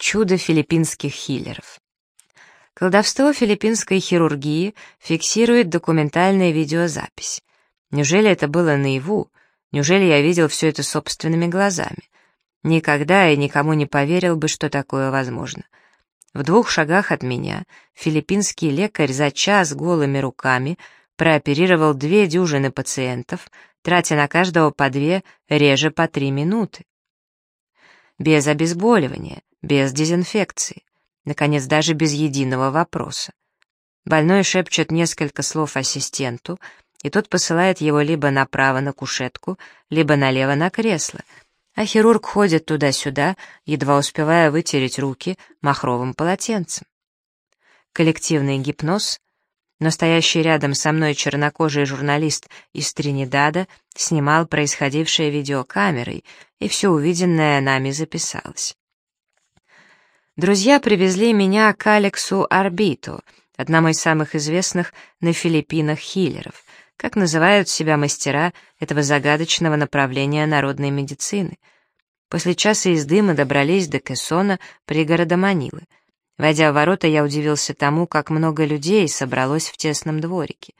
Чудо филиппинских хиллеров. Колдовство филиппинской хирургии фиксирует документальная видеозапись. Неужели это было наяву? Неужели я видел все это собственными глазами? Никогда и никому не поверил бы, что такое возможно. В двух шагах от меня филиппинский лекарь за час голыми руками прооперировал две дюжины пациентов, тратя на каждого по две, реже по три минуты. Без обезболивания, без дезинфекции, наконец, даже без единого вопроса. Больной шепчет несколько слов ассистенту, и тот посылает его либо направо на кушетку, либо налево на кресло, а хирург ходит туда-сюда, едва успевая вытереть руки махровым полотенцем. Коллективный гипноз, но стоящий рядом со мной чернокожий журналист из Тринидада снимал происходившее видеокамерой, и все увиденное нами записалось. Друзья привезли меня к Алексу Арбиту, одному из самых известных на Филиппинах хиллеров, как называют себя мастера этого загадочного направления народной медицины. После часа езды мы добрались до Кессона, пригорода Манилы. Войдя в ворота, я удивился тому, как много людей собралось в тесном дворике.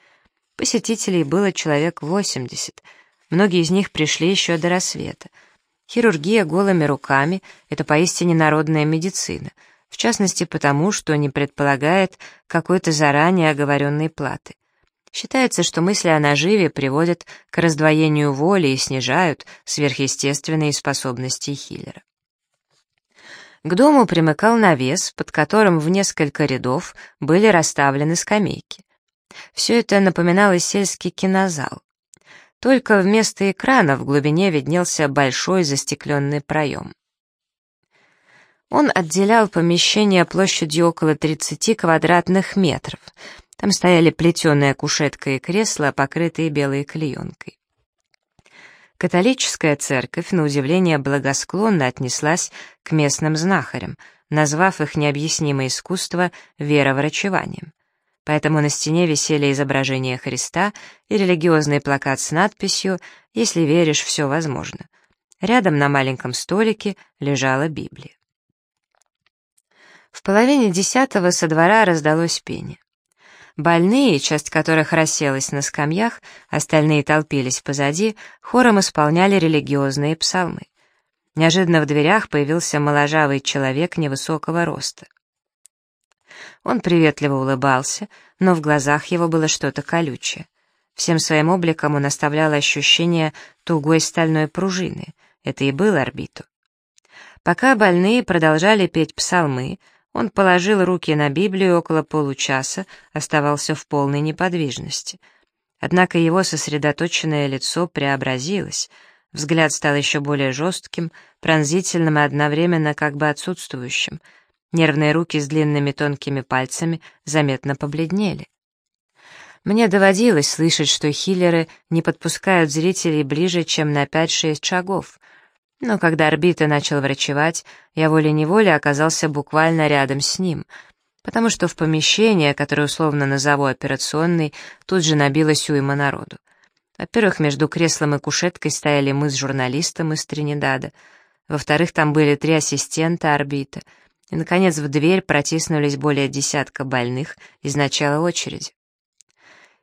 Посетителей было человек 80. Многие из них пришли еще до рассвета. Хирургия голыми руками — это поистине народная медицина, в частности потому, что не предполагает какой-то заранее оговоренной платы. Считается, что мысли о наживе приводят к раздвоению воли и снижают сверхъестественные способности хиллера. К дому примыкал навес, под которым в несколько рядов были расставлены скамейки. Все это напоминало сельский кинозал. Только вместо экрана в глубине виднелся большой застекленный проем. Он отделял помещение площадью около 30 квадратных метров. Там стояли плетеная кушетка и кресло, покрытые белой клеенкой. Католическая церковь, на удивление, благосклонно отнеслась к местным знахарям, назвав их необъяснимое искусство вероврачеванием поэтому на стене висели изображения Христа и религиозный плакат с надписью «Если веришь, все возможно». Рядом на маленьком столике лежала Библия. В половине десятого со двора раздалось пение. Больные, часть которых расселась на скамьях, остальные толпились позади, хором исполняли религиозные псалмы. Неожиданно в дверях появился моложавый человек невысокого роста. Он приветливо улыбался, но в глазах его было что-то колючее. Всем своим обликом он оставлял ощущение тугой стальной пружины. Это и был орбиту. Пока больные продолжали петь псалмы, он положил руки на Библию около получаса, оставался в полной неподвижности. Однако его сосредоточенное лицо преобразилось, взгляд стал еще более жестким, пронзительным и одновременно как бы отсутствующим — Нервные руки с длинными тонкими пальцами заметно побледнели. Мне доводилось слышать, что хиллеры не подпускают зрителей ближе, чем на 5-6 шагов. Но когда орбита начал врачевать, я волей-неволей оказался буквально рядом с ним, потому что в помещение, которое условно назову операционной, тут же набилось уйма народу. Во-первых, между креслом и кушеткой стояли мы с журналистом из Тринидада. Во-вторых, там были три ассистента орбита — и, наконец, в дверь протиснулись более десятка больных из начала очереди.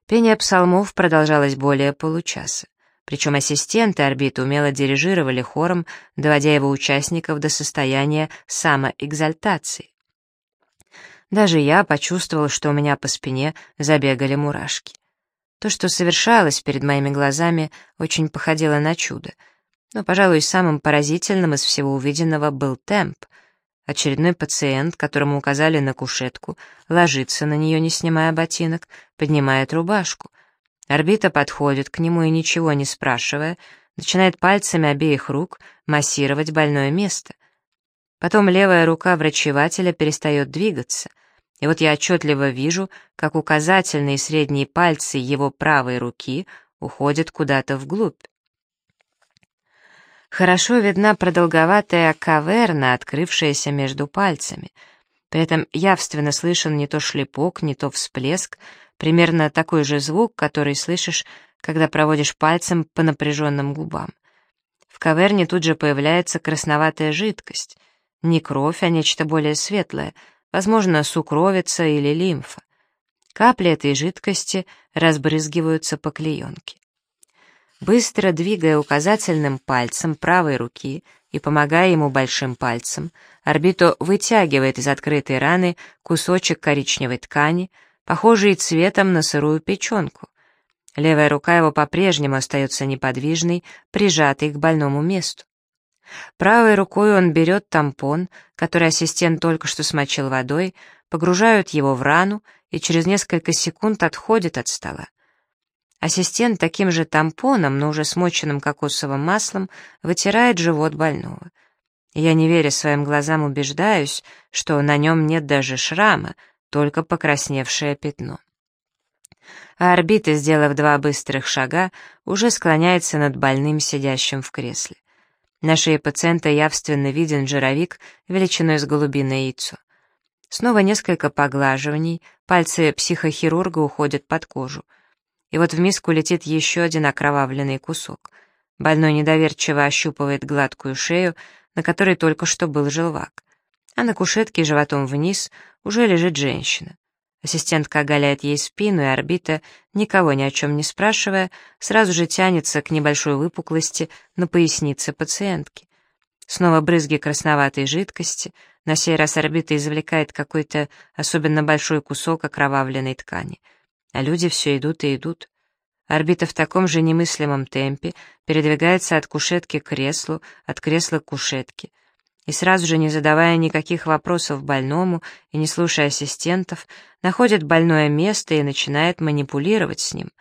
Пение псалмов продолжалось более получаса, причем ассистенты орбиты умело дирижировали хором, доводя его участников до состояния самоэкзальтации. Даже я почувствовал, что у меня по спине забегали мурашки. То, что совершалось перед моими глазами, очень походило на чудо. Но, пожалуй, самым поразительным из всего увиденного был темп — Очередной пациент, которому указали на кушетку, ложится на нее, не снимая ботинок, поднимает рубашку. Орбита подходит к нему и, ничего не спрашивая, начинает пальцами обеих рук массировать больное место. Потом левая рука врачевателя перестает двигаться, и вот я отчетливо вижу, как указательные и средние пальцы его правой руки уходят куда-то вглубь. Хорошо видна продолговатая каверна, открывшаяся между пальцами. При этом явственно слышен не то шлепок, не то всплеск, примерно такой же звук, который слышишь, когда проводишь пальцем по напряженным губам. В каверне тут же появляется красноватая жидкость. Не кровь, а нечто более светлое, возможно, сукровица или лимфа. Капли этой жидкости разбрызгиваются по клеенке. Быстро двигая указательным пальцем правой руки и помогая ему большим пальцем, орбито вытягивает из открытой раны кусочек коричневой ткани, похожий цветом на сырую печенку. Левая рука его по-прежнему остается неподвижной, прижатой к больному месту. Правой рукой он берет тампон, который ассистент только что смочил водой, погружают его в рану и через несколько секунд отходит от стола. Ассистент таким же тампоном, но уже смоченным кокосовым маслом, вытирает живот больного. Я, не веря своим глазам, убеждаюсь, что на нем нет даже шрама, только покрасневшее пятно. А орбита, сделав два быстрых шага, уже склоняется над больным, сидящим в кресле. На шее пациента явственно виден жировик величиной с голубиное яйцо. Снова несколько поглаживаний, пальцы психохирурга уходят под кожу. И вот в миску летит еще один окровавленный кусок. Больной недоверчиво ощупывает гладкую шею, на которой только что был желвак. А на кушетке животом вниз уже лежит женщина. Ассистентка оголяет ей спину, и орбита, никого ни о чем не спрашивая, сразу же тянется к небольшой выпуклости на пояснице пациентки. Снова брызги красноватой жидкости, на сей раз орбита извлекает какой-то особенно большой кусок окровавленной ткани — а люди все идут и идут. Орбита в таком же немыслимом темпе передвигается от кушетки к креслу, от кресла к кушетке. И сразу же, не задавая никаких вопросов больному и не слушая ассистентов, находит больное место и начинает манипулировать с ним.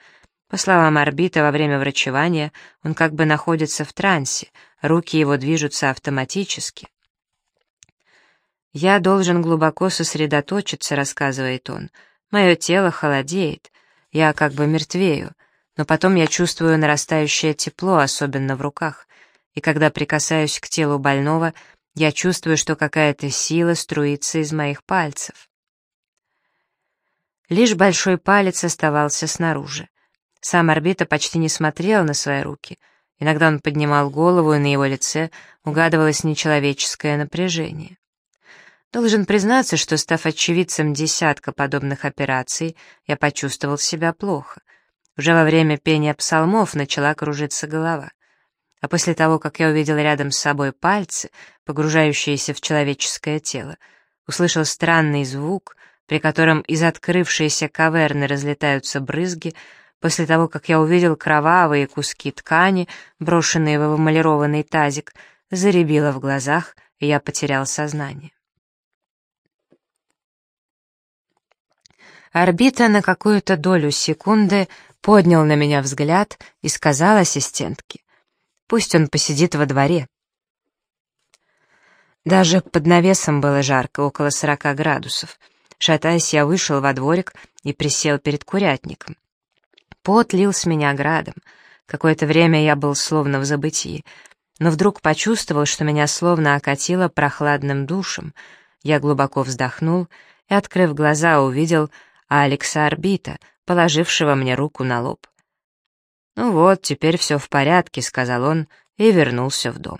По словам орбита, во время врачевания он как бы находится в трансе, руки его движутся автоматически. «Я должен глубоко сосредоточиться», — рассказывает он, — Мое тело холодеет, я как бы мертвею, но потом я чувствую нарастающее тепло, особенно в руках, и когда прикасаюсь к телу больного, я чувствую, что какая-то сила струится из моих пальцев. Лишь большой палец оставался снаружи. Сам орбита почти не смотрел на свои руки. Иногда он поднимал голову, и на его лице угадывалось нечеловеческое напряжение. Должен признаться, что, став очевидцем десятка подобных операций, я почувствовал себя плохо. Уже во время пения псалмов начала кружиться голова. А после того, как я увидел рядом с собой пальцы, погружающиеся в человеческое тело, услышал странный звук, при котором из открывшейся каверны разлетаются брызги, после того, как я увидел кровавые куски ткани, брошенные в эмалированный тазик, заребило в глазах, и я потерял сознание. Орбита на какую-то долю секунды поднял на меня взгляд и сказал ассистентке, «Пусть он посидит во дворе». Даже под навесом было жарко, около сорока градусов. Шатаясь, я вышел во дворик и присел перед курятником. Пот лил с меня градом. Какое-то время я был словно в забытии, но вдруг почувствовал, что меня словно окатило прохладным душем. Я глубоко вздохнул и, открыв глаза, увидел, Алекса Орбита, положившего мне руку на лоб. «Ну вот, теперь все в порядке», — сказал он и вернулся в дом.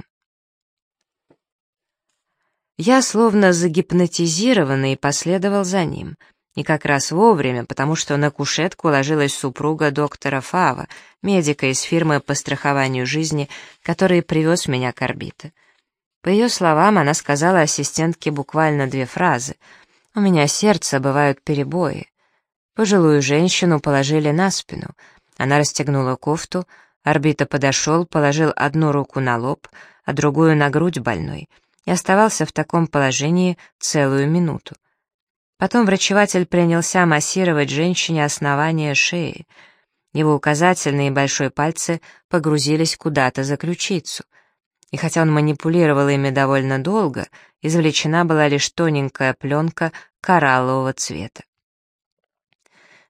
Я словно загипнотизированный последовал за ним, и как раз вовремя, потому что на кушетку ложилась супруга доктора Фава, медика из фирмы по страхованию жизни, который привез меня к орбите. По ее словам, она сказала ассистентке буквально две фразы. «У меня сердце, бывают перебои». Пожилую женщину положили на спину. Она расстегнула кофту, орбита подошел, положил одну руку на лоб, а другую на грудь больной, и оставался в таком положении целую минуту. Потом врачеватель принялся массировать женщине основание шеи. Его указательные и большой пальцы погрузились куда-то за ключицу. И хотя он манипулировал ими довольно долго, извлечена была лишь тоненькая пленка кораллового цвета.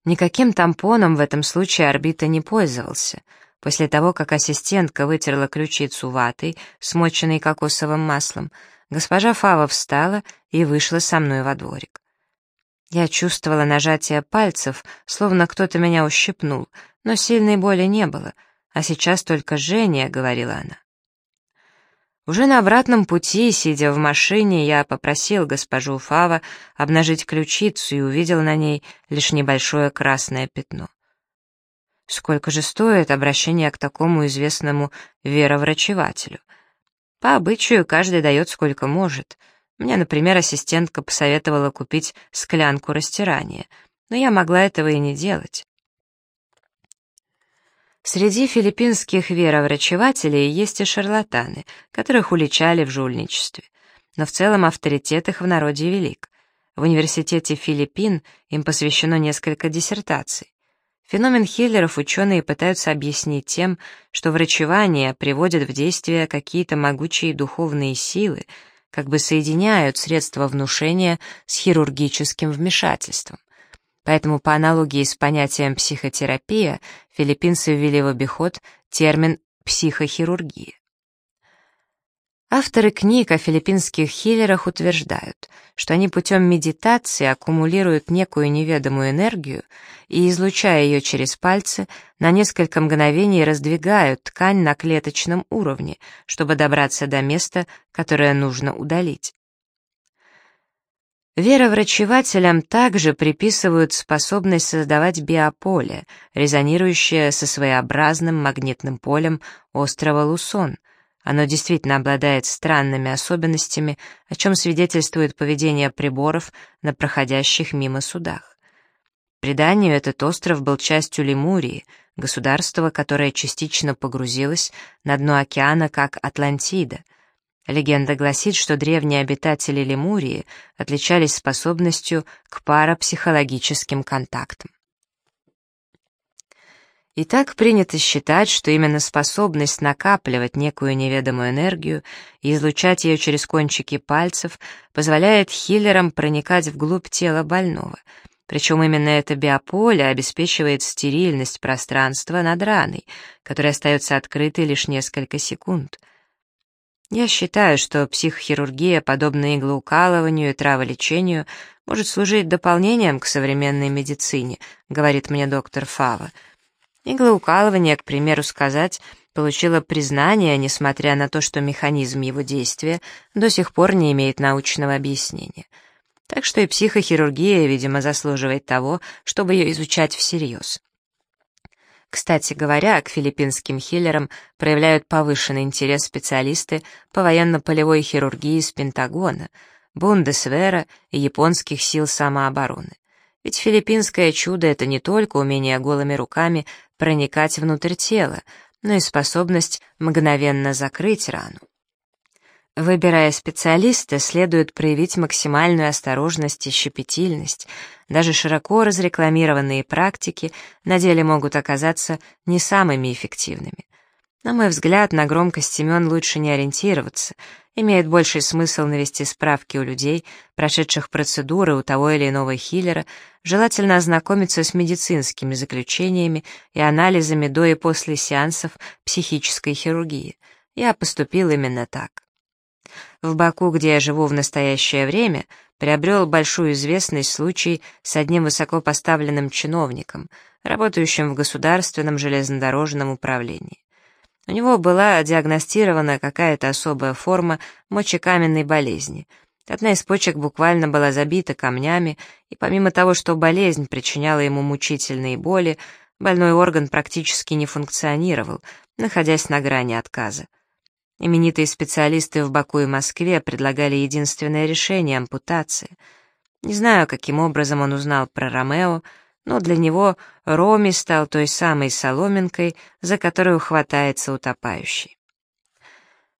Никаким тампоном в этом случае орбита не пользовался. После того, как ассистентка вытерла ключицу ватой, смоченной кокосовым маслом, госпожа Фава встала и вышла со мной во дворик. Я чувствовала нажатие пальцев, словно кто-то меня ущипнул, но сильной боли не было, а сейчас только жжение, — говорила она. Уже на обратном пути, сидя в машине, я попросил госпожу Фава обнажить ключицу и увидел на ней лишь небольшое красное пятно. Сколько же стоит обращение к такому известному вероврачевателю? По обычаю каждый дает сколько может. Мне, например, ассистентка посоветовала купить склянку растирания, но я могла этого и не делать. Среди филиппинских вероврачевателей есть и шарлатаны, которых уличали в жульничестве. Но в целом авторитет их в народе велик. В университете Филиппин им посвящено несколько диссертаций. Феномен хиллеров ученые пытаются объяснить тем, что врачевание приводит в действие какие-то могучие духовные силы, как бы соединяют средства внушения с хирургическим вмешательством. Поэтому по аналогии с понятием психотерапия филиппинцы ввели в обиход термин психохирургия. Авторы книг о филиппинских хиллерах утверждают, что они путем медитации аккумулируют некую неведомую энергию и, излучая ее через пальцы, на несколько мгновений раздвигают ткань на клеточном уровне, чтобы добраться до места, которое нужно удалить. Вероврачевателям также приписывают способность создавать биополе, резонирующее со своеобразным магнитным полем острова Лусон. Оно действительно обладает странными особенностями, о чем свидетельствует поведение приборов на проходящих мимо судах. преданию этот остров был частью Лемурии, государства, которое частично погрузилось на дно океана как Атлантида — Легенда гласит, что древние обитатели Лемурии отличались способностью к парапсихологическим контактам. И так принято считать, что именно способность накапливать некую неведомую энергию и излучать ее через кончики пальцев позволяет хиллерам проникать вглубь тела больного, причем именно это биополе обеспечивает стерильность пространства над раной, которая остается открытой лишь несколько секунд — я считаю, что психохирургия, подобно иглоукалыванию и траволечению, может служить дополнением к современной медицине, говорит мне доктор Фава. Иглоукалывание, к примеру сказать, получило признание, несмотря на то, что механизм его действия до сих пор не имеет научного объяснения. Так что и психохирургия, видимо, заслуживает того, чтобы ее изучать всерьез. Кстати говоря, к филиппинским хиллерам проявляют повышенный интерес специалисты по военно-полевой хирургии из Пентагона, Бундесвера и японских сил самообороны. Ведь филиппинское чудо — это не только умение голыми руками проникать внутрь тела, но и способность мгновенно закрыть рану. Выбирая специалиста, следует проявить максимальную осторожность и щепетильность. Даже широко разрекламированные практики на деле могут оказаться не самыми эффективными. На мой взгляд, на громкость имен лучше не ориентироваться. Имеет больший смысл навести справки у людей, прошедших процедуры у того или иного хиллера, желательно ознакомиться с медицинскими заключениями и анализами до и после сеансов психической хирургии. Я поступил именно так. В Баку, где я живу в настоящее время, приобрел большую известность случай с одним высокопоставленным чиновником, работающим в государственном железнодорожном управлении. У него была диагностирована какая-то особая форма мочекаменной болезни. Одна из почек буквально была забита камнями, и помимо того, что болезнь причиняла ему мучительные боли, больной орган практически не функционировал, находясь на грани отказа. Именитые специалисты в Баку и Москве предлагали единственное решение — ампутация. Не знаю, каким образом он узнал про Ромео, но для него Роми стал той самой соломинкой, за которую хватается утопающий.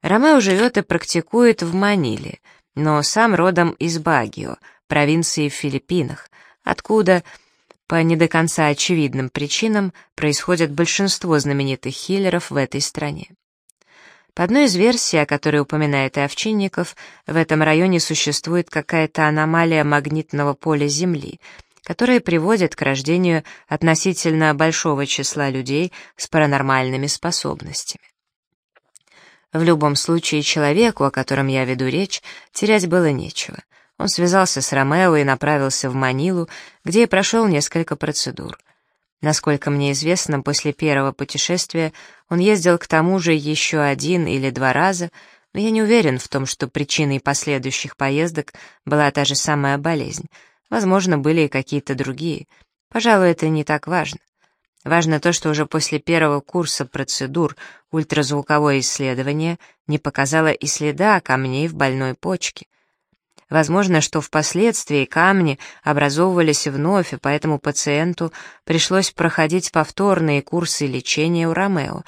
Ромео живет и практикует в Маниле, но сам родом из Багио, провинции в Филиппинах, откуда, по не до конца очевидным причинам, происходят большинство знаменитых хиллеров в этой стране. По одной из версий, о которой упоминает и Овчинников, в этом районе существует какая-то аномалия магнитного поля Земли, которая приводит к рождению относительно большого числа людей с паранормальными способностями. В любом случае, человеку, о котором я веду речь, терять было нечего. Он связался с Ромео и направился в Манилу, где и прошел несколько процедур. Насколько мне известно, после первого путешествия он ездил к тому же еще один или два раза, Но я не уверен в том, что причиной последующих поездок была та же самая болезнь. Возможно, были и какие-то другие. Пожалуй, это не так важно. Важно то, что уже после первого курса процедур ультразвуковое исследование не показало и следа камней в больной почке. Возможно, что впоследствии камни образовывались вновь, и поэтому пациенту пришлось проходить повторные курсы лечения у Ромео.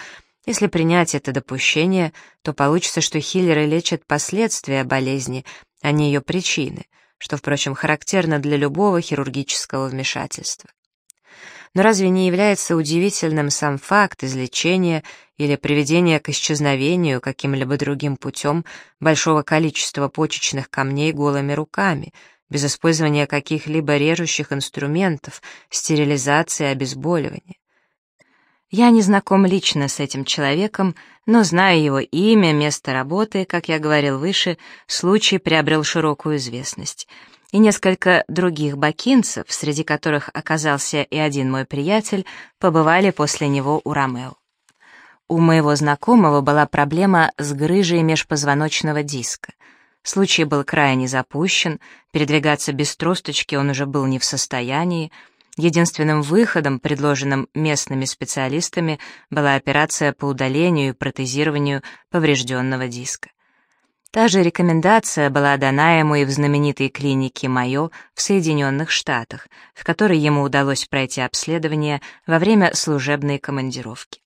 Если принять это допущение, то получится, что хиллеры лечат последствия болезни, а не ее причины, что, впрочем, характерно для любого хирургического вмешательства. Но разве не является удивительным сам факт излечения или приведения к исчезновению каким-либо другим путем большого количества почечных камней голыми руками, без использования каких-либо режущих инструментов, стерилизации обезболивания? Я не знаком лично с этим человеком, но знаю его имя, место работы, как я говорил выше, случай приобрел широкую известность — и несколько других бакинцев, среди которых оказался и один мой приятель, побывали после него у Ромео. У моего знакомого была проблема с грыжей межпозвоночного диска. Случай был крайне запущен, передвигаться без тросточки он уже был не в состоянии. Единственным выходом, предложенным местными специалистами, была операция по удалению и протезированию поврежденного диска. Та же рекомендация была дана ему и в знаменитой клинике Майо в Соединенных Штатах, в которой ему удалось пройти обследование во время служебной командировки.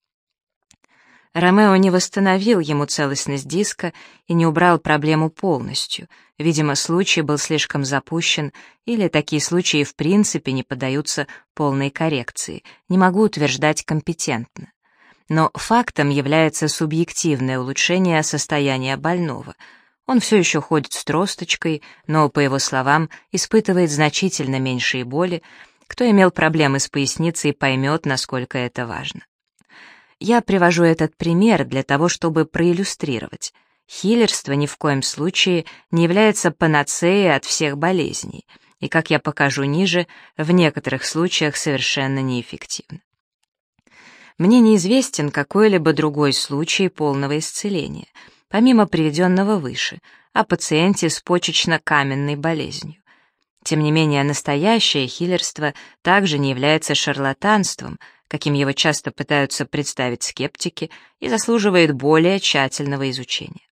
Ромео не восстановил ему целостность диска и не убрал проблему полностью. Видимо, случай был слишком запущен, или такие случаи в принципе не поддаются полной коррекции. Не могу утверждать компетентно но фактом является субъективное улучшение состояния больного. Он все еще ходит с тросточкой, но, по его словам, испытывает значительно меньшие боли. Кто имел проблемы с поясницей, поймет, насколько это важно. Я привожу этот пример для того, чтобы проиллюстрировать. Хиллерство ни в коем случае не является панацеей от всех болезней, и, как я покажу ниже, в некоторых случаях совершенно неэффективно. Мне неизвестен какой-либо другой случай полного исцеления, помимо приведенного выше, о пациенте с почечно-каменной болезнью. Тем не менее, настоящее хиллерство также не является шарлатанством, каким его часто пытаются представить скептики, и заслуживает более тщательного изучения.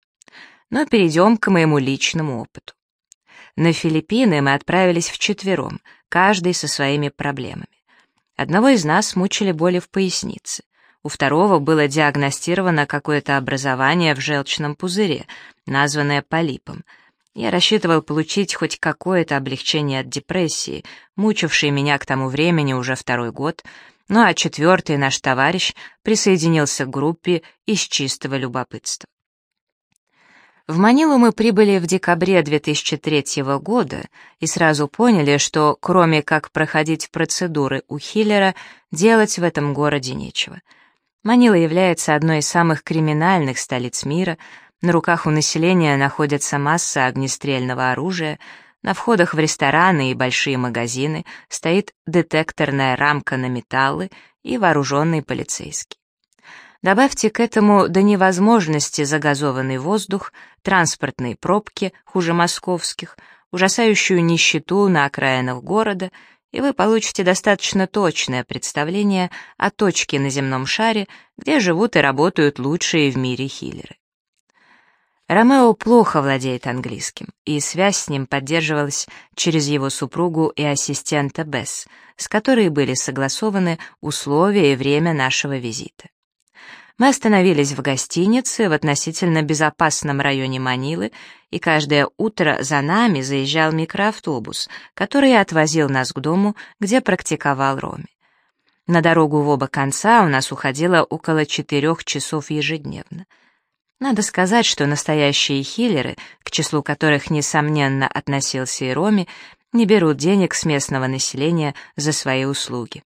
Но перейдем к моему личному опыту. На Филиппины мы отправились вчетвером, каждый со своими проблемами. Одного из нас мучили боли в пояснице. У второго было диагностировано какое-то образование в желчном пузыре, названное полипом. Я рассчитывал получить хоть какое-то облегчение от депрессии, мучившей меня к тому времени уже второй год, ну а четвертый наш товарищ присоединился к группе из чистого любопытства. В Манилу мы прибыли в декабре 2003 года и сразу поняли, что кроме как проходить процедуры у Хиллера, делать в этом городе нечего. Манила является одной из самых криминальных столиц мира, на руках у населения находится масса огнестрельного оружия, на входах в рестораны и большие магазины стоит детекторная рамка на металлы и вооруженный полицейский. Добавьте к этому до невозможности загазованный воздух, транспортные пробки, хуже московских, ужасающую нищету на окраинах города, и вы получите достаточно точное представление о точке на земном шаре, где живут и работают лучшие в мире хиллеры. Ромео плохо владеет английским, и связь с ним поддерживалась через его супругу и ассистента Бесс, с которой были согласованы условия и время нашего визита. Мы остановились в гостинице в относительно безопасном районе Манилы, и каждое утро за нами заезжал микроавтобус, который отвозил нас к дому, где практиковал Роми. На дорогу в оба конца у нас уходило около четырех часов ежедневно. Надо сказать, что настоящие хиллеры, к числу которых, несомненно, относился и Роми, не берут денег с местного населения за свои услуги.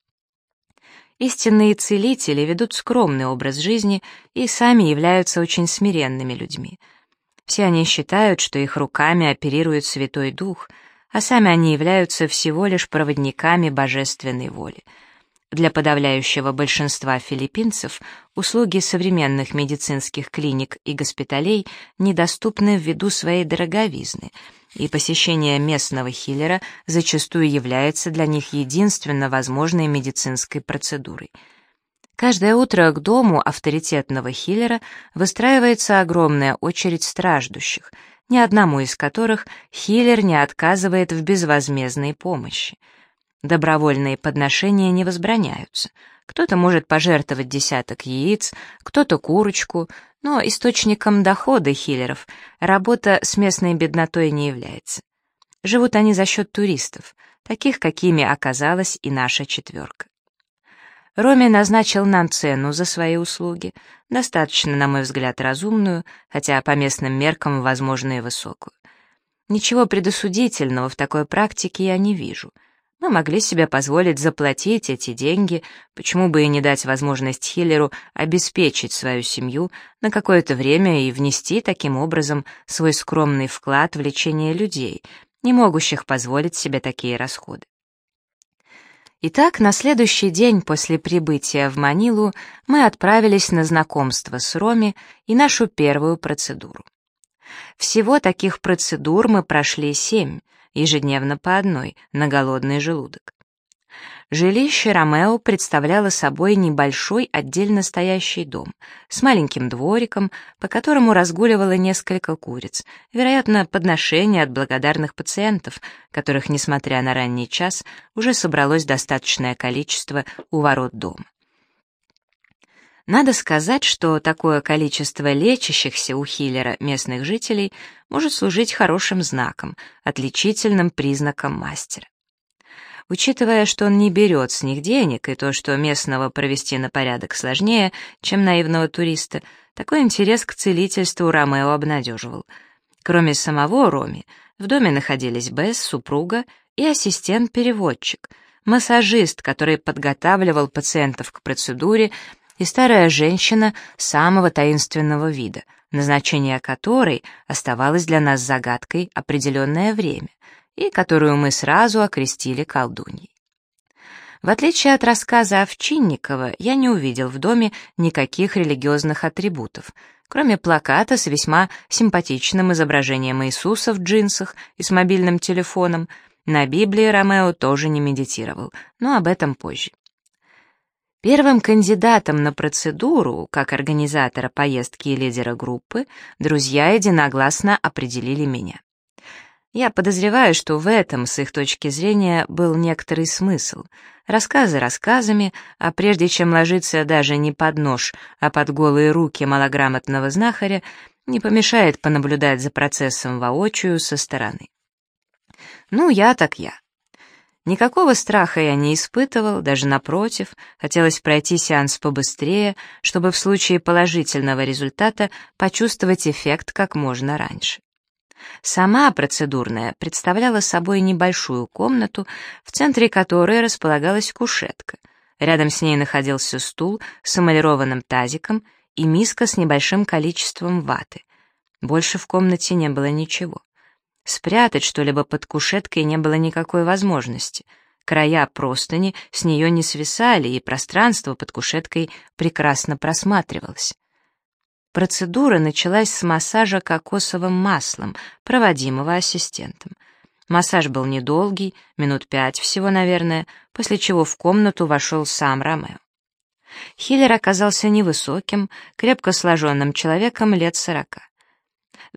Истинные целители ведут скромный образ жизни и сами являются очень смиренными людьми. Все они считают, что их руками оперирует Святой Дух, а сами они являются всего лишь проводниками божественной воли. Для подавляющего большинства филиппинцев услуги современных медицинских клиник и госпиталей недоступны ввиду своей дороговизны, и посещение местного хиллера зачастую является для них единственно возможной медицинской процедурой. Каждое утро к дому авторитетного хиллера выстраивается огромная очередь страждущих, ни одному из которых хиллер не отказывает в безвозмездной помощи. Добровольные подношения не возбраняются. Кто-то может пожертвовать десяток яиц, кто-то курочку, но источником дохода хиллеров работа с местной беднотой не является. Живут они за счет туристов, таких, какими оказалась и наша четверка. Роми назначил нам цену за свои услуги, достаточно, на мой взгляд, разумную, хотя по местным меркам, возможно, и высокую. Ничего предосудительного в такой практике я не вижу — мы могли себе позволить заплатить эти деньги, почему бы и не дать возможность Хиллеру обеспечить свою семью на какое-то время и внести таким образом свой скромный вклад в лечение людей, не могущих позволить себе такие расходы. Итак, на следующий день после прибытия в Манилу мы отправились на знакомство с Роми и нашу первую процедуру. Всего таких процедур мы прошли семь, ежедневно по одной, на голодный желудок. Жилище Ромео представляло собой небольшой отдельно стоящий дом с маленьким двориком, по которому разгуливало несколько куриц, вероятно, подношение от благодарных пациентов, которых, несмотря на ранний час, уже собралось достаточное количество у ворот дома. Надо сказать, что такое количество лечащихся у Хиллера местных жителей может служить хорошим знаком, отличительным признаком мастера. Учитывая, что он не берет с них денег, и то, что местного провести на порядок сложнее, чем наивного туриста, такой интерес к целительству Ромео обнадеживал. Кроме самого Роми, в доме находились Бесс, супруга и ассистент-переводчик, массажист, который подготавливал пациентов к процедуре и старая женщина самого таинственного вида, назначение которой оставалось для нас загадкой определенное время, и которую мы сразу окрестили колдуньей. В отличие от рассказа Овчинникова, я не увидел в доме никаких религиозных атрибутов, кроме плаката с весьма симпатичным изображением Иисуса в джинсах и с мобильным телефоном. На Библии Ромео тоже не медитировал, но об этом позже. Первым кандидатом на процедуру, как организатора поездки и лидера группы, друзья единогласно определили меня. Я подозреваю, что в этом, с их точки зрения, был некоторый смысл. Рассказы рассказами, а прежде чем ложиться даже не под нож, а под голые руки малограмотного знахаря, не помешает понаблюдать за процессом воочию со стороны. Ну, я так я. Никакого страха я не испытывал, даже напротив, хотелось пройти сеанс побыстрее, чтобы в случае положительного результата почувствовать эффект как можно раньше. Сама процедурная представляла собой небольшую комнату, в центре которой располагалась кушетка. Рядом с ней находился стул с эмалированным тазиком и миска с небольшим количеством ваты. Больше в комнате не было ничего. Спрятать что-либо под кушеткой не было никакой возможности. Края простыни с нее не свисали, и пространство под кушеткой прекрасно просматривалось. Процедура началась с массажа кокосовым маслом, проводимого ассистентом. Массаж был недолгий, минут пять всего, наверное, после чего в комнату вошел сам Ромео. Хиллер оказался невысоким, крепко сложенным человеком лет сорока.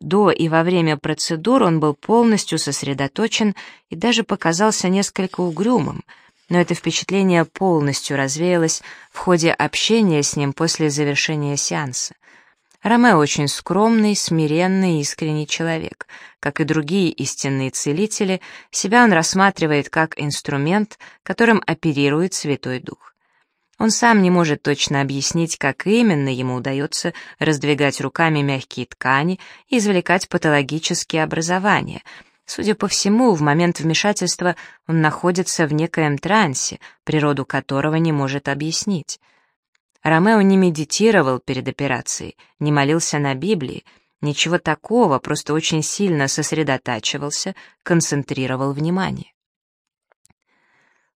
До и во время процедур он был полностью сосредоточен и даже показался несколько угрюмым, но это впечатление полностью развеялось в ходе общения с ним после завершения сеанса. Ромео очень скромный, смиренный и искренний человек. Как и другие истинные целители, себя он рассматривает как инструмент, которым оперирует Святой Дух. Он сам не может точно объяснить, как именно ему удается раздвигать руками мягкие ткани и извлекать патологические образования. Судя по всему, в момент вмешательства он находится в некоем трансе, природу которого не может объяснить. Ромео не медитировал перед операцией, не молился на Библии, ничего такого, просто очень сильно сосредотачивался, концентрировал внимание.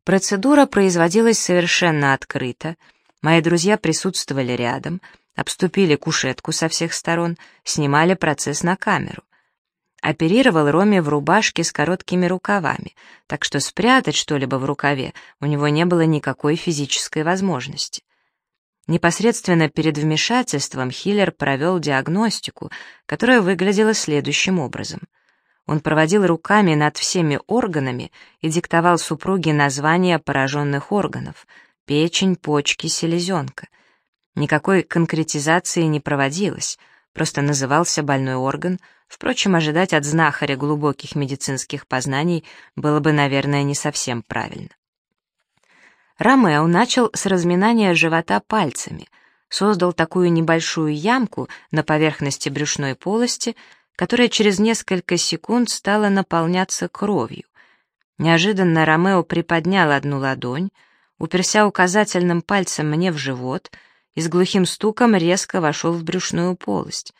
Процедура производилась совершенно открыто. Мои друзья присутствовали рядом, обступили кушетку со всех сторон, снимали процесс на камеру. Оперировал Роме в рубашке с короткими рукавами, так что спрятать что-либо в рукаве у него не было никакой физической возможности. Непосредственно перед вмешательством Хиллер провел диагностику, которая выглядела следующим образом. Он проводил руками над всеми органами и диктовал супруге названия пораженных органов — печень, почки, селезенка. Никакой конкретизации не проводилось, просто назывался больной орган, впрочем, ожидать от знахаря глубоких медицинских познаний было бы, наверное, не совсем правильно. Ромео начал с разминания живота пальцами, создал такую небольшую ямку на поверхности брюшной полости, которая через несколько секунд стала наполняться кровью. Неожиданно Ромео приподнял одну ладонь, уперся указательным пальцем мне в живот и с глухим стуком резко вошел в брюшную полость.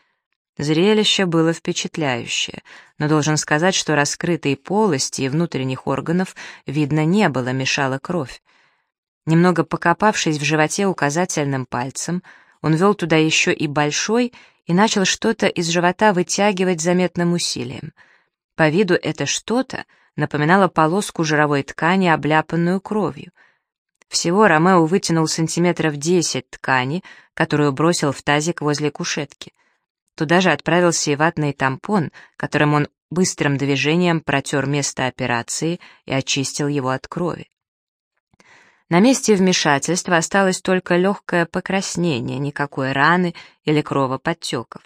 Зрелище было впечатляющее, но должен сказать, что раскрытой полости и внутренних органов видно не было, мешала кровь. Немного покопавшись в животе указательным пальцем, он вел туда еще и большой и начал что-то из живота вытягивать заметным усилием. По виду это что-то напоминало полоску жировой ткани, обляпанную кровью. Всего Ромео вытянул сантиметров десять ткани, которую бросил в тазик возле кушетки. Туда же отправился и ватный тампон, которым он быстрым движением протер место операции и очистил его от крови. На месте вмешательства осталось только легкое покраснение, никакой раны или кровоподтеков.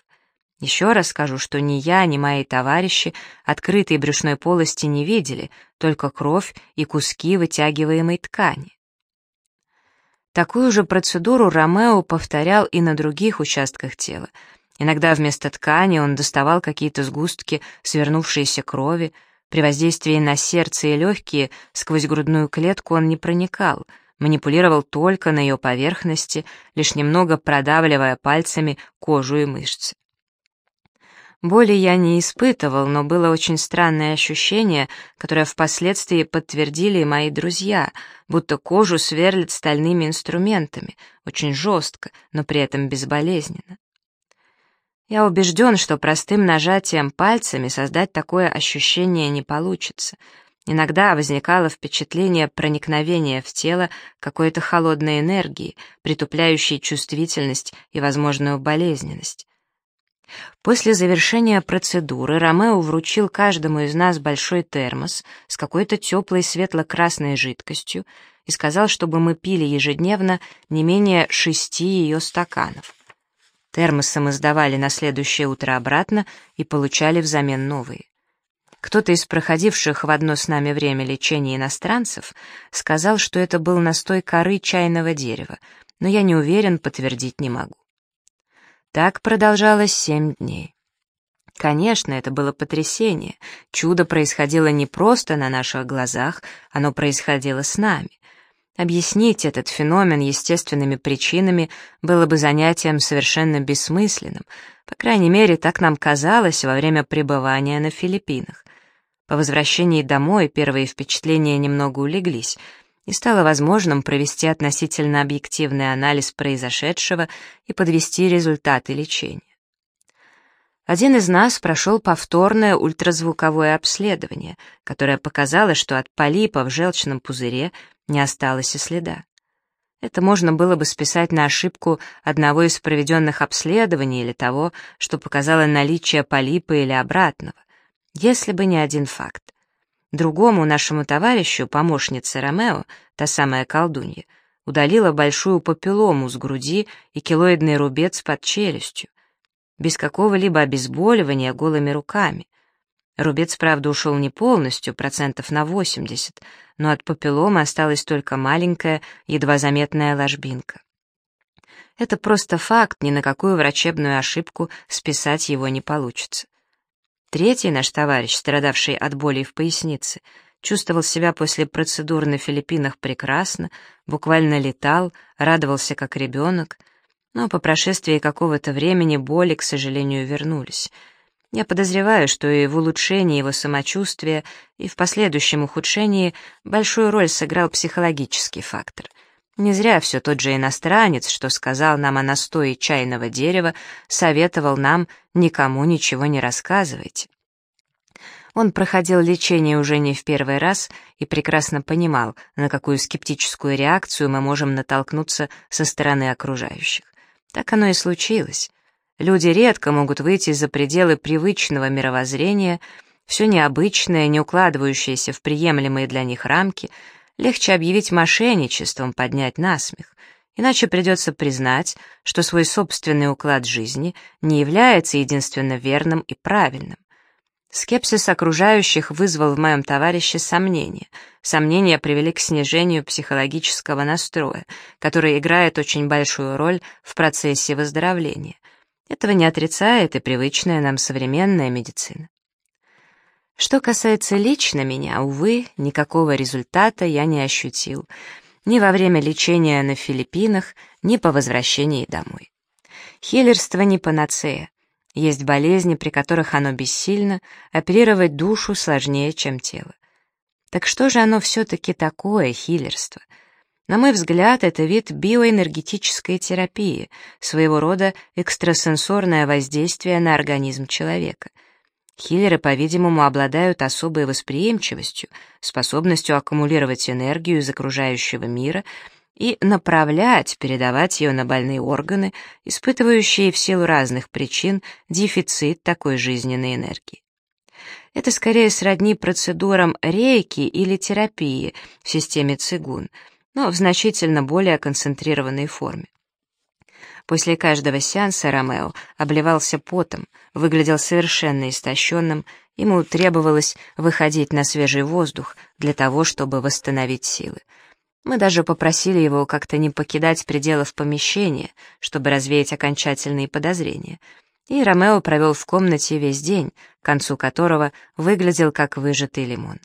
Еще раз скажу, что ни я, ни мои товарищи открытой брюшной полости не видели, только кровь и куски вытягиваемой ткани. Такую же процедуру Ромео повторял и на других участках тела. Иногда вместо ткани он доставал какие-то сгустки свернувшейся крови, при воздействии на сердце и легкие сквозь грудную клетку он не проникал, манипулировал только на ее поверхности, лишь немного продавливая пальцами кожу и мышцы. Боли я не испытывал, но было очень странное ощущение, которое впоследствии подтвердили мои друзья, будто кожу сверлят стальными инструментами, очень жестко, но при этом безболезненно. Я убежден, что простым нажатием пальцами создать такое ощущение не получится. Иногда возникало впечатление проникновения в тело какой-то холодной энергии, притупляющей чувствительность и возможную болезненность. После завершения процедуры Ромео вручил каждому из нас большой термос с какой-то теплой светло-красной жидкостью и сказал, чтобы мы пили ежедневно не менее шести ее стаканов. Термосы мы сдавали на следующее утро обратно и получали взамен новые. Кто-то из проходивших в одно с нами время лечения иностранцев сказал, что это был настой коры чайного дерева, но я не уверен, подтвердить не могу. Так продолжалось семь дней. Конечно, это было потрясение. Чудо происходило не просто на наших глазах, оно происходило с нами. Объяснить этот феномен естественными причинами было бы занятием совершенно бессмысленным, по крайней мере, так нам казалось во время пребывания на Филиппинах. По возвращении домой первые впечатления немного улеглись, и стало возможным провести относительно объективный анализ произошедшего и подвести результаты лечения. Один из нас прошел повторное ультразвуковое обследование, которое показало, что от полипа в желчном пузыре не осталось и следа. Это можно было бы списать на ошибку одного из проведенных обследований или того, что показало наличие полипа или обратного, если бы не один факт. Другому нашему товарищу, помощнице Ромео, та самая колдунья, удалила большую папиллому с груди и килоидный рубец под челюстью без какого-либо обезболивания голыми руками. Рубец, правда, ушел не полностью, процентов на 80, но от папилломы осталась только маленькая, едва заметная ложбинка. Это просто факт, ни на какую врачебную ошибку списать его не получится. Третий наш товарищ, страдавший от боли в пояснице, чувствовал себя после процедур на Филиппинах прекрасно, буквально летал, радовался как ребенок — но по прошествии какого-то времени боли, к сожалению, вернулись. Я подозреваю, что и в улучшении его самочувствия, и в последующем ухудшении большую роль сыграл психологический фактор. Не зря все тот же иностранец, что сказал нам о настое чайного дерева, советовал нам «никому ничего не рассказывайте». Он проходил лечение уже не в первый раз и прекрасно понимал, на какую скептическую реакцию мы можем натолкнуться со стороны окружающих. Так оно и случилось. Люди редко могут выйти за пределы привычного мировоззрения, все необычное, не укладывающееся в приемлемые для них рамки, легче объявить мошенничеством, поднять насмех. Иначе придется признать, что свой собственный уклад жизни не является единственно верным и правильным. Скепсис окружающих вызвал в моем товарище сомнения. Сомнения привели к снижению психологического настроя, который играет очень большую роль в процессе выздоровления. Этого не отрицает и привычная нам современная медицина. Что касается лично меня, увы, никакого результата я не ощутил ни во время лечения на Филиппинах, ни по возвращении домой. Хиллерство не панацея. Есть болезни, при которых оно бессильно, оперировать душу сложнее, чем тело. Так что же оно все-таки такое, хиллерство? На мой взгляд, это вид биоэнергетической терапии, своего рода экстрасенсорное воздействие на организм человека. Хиллеры, по-видимому, обладают особой восприимчивостью, способностью аккумулировать энергию из окружающего мира и направлять, передавать ее на больные органы, испытывающие в силу разных причин дефицит такой жизненной энергии. Это скорее сродни процедурам рейки или терапии в системе цигун, но в значительно более концентрированной форме. После каждого сеанса Ромео обливался потом, выглядел совершенно истощенным, ему требовалось выходить на свежий воздух для того, чтобы восстановить силы. Мы даже попросили его как-то не покидать пределов помещения, чтобы развеять окончательные подозрения. И Ромео провел в комнате весь день, к концу которого выглядел как выжатый лимон.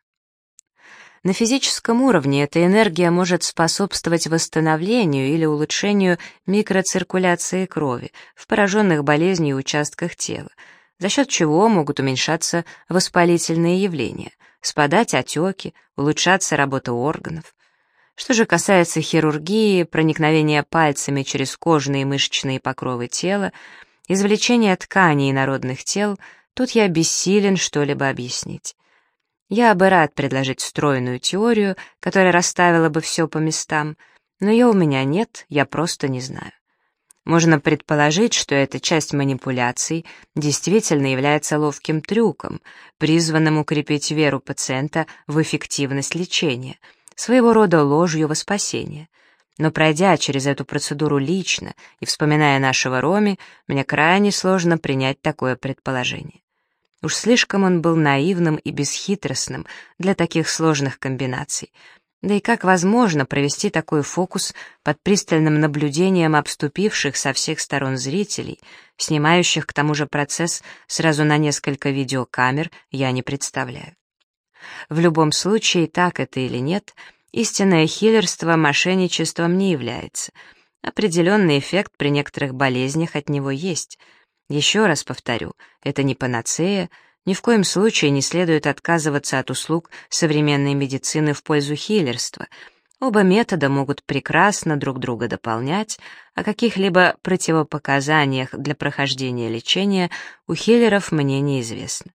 На физическом уровне эта энергия может способствовать восстановлению или улучшению микроциркуляции крови в пораженных болезнью участках тела, за счет чего могут уменьшаться воспалительные явления, спадать отеки, улучшаться работа органов. Что же касается хирургии, проникновения пальцами через кожные и мышечные покровы тела, извлечения тканей народных тел, тут я бессилен что-либо объяснить. Я бы рад предложить стройную теорию, которая расставила бы все по местам, но ее у меня нет, я просто не знаю. Можно предположить, что эта часть манипуляций действительно является ловким трюком, призванным укрепить веру пациента в эффективность лечения — своего рода ложью во спасение. Но пройдя через эту процедуру лично и вспоминая нашего Роми, мне крайне сложно принять такое предположение. Уж слишком он был наивным и бесхитростным для таких сложных комбинаций. Да и как возможно провести такой фокус под пристальным наблюдением обступивших со всех сторон зрителей, снимающих к тому же процесс сразу на несколько видеокамер, я не представляю. В любом случае, так это или нет, истинное хиллерство мошенничеством не является. Определенный эффект при некоторых болезнях от него есть. Еще раз повторю, это не панацея, ни в коем случае не следует отказываться от услуг современной медицины в пользу хиллерства. Оба метода могут прекрасно друг друга дополнять, о каких-либо противопоказаниях для прохождения лечения у хиллеров мне неизвестно.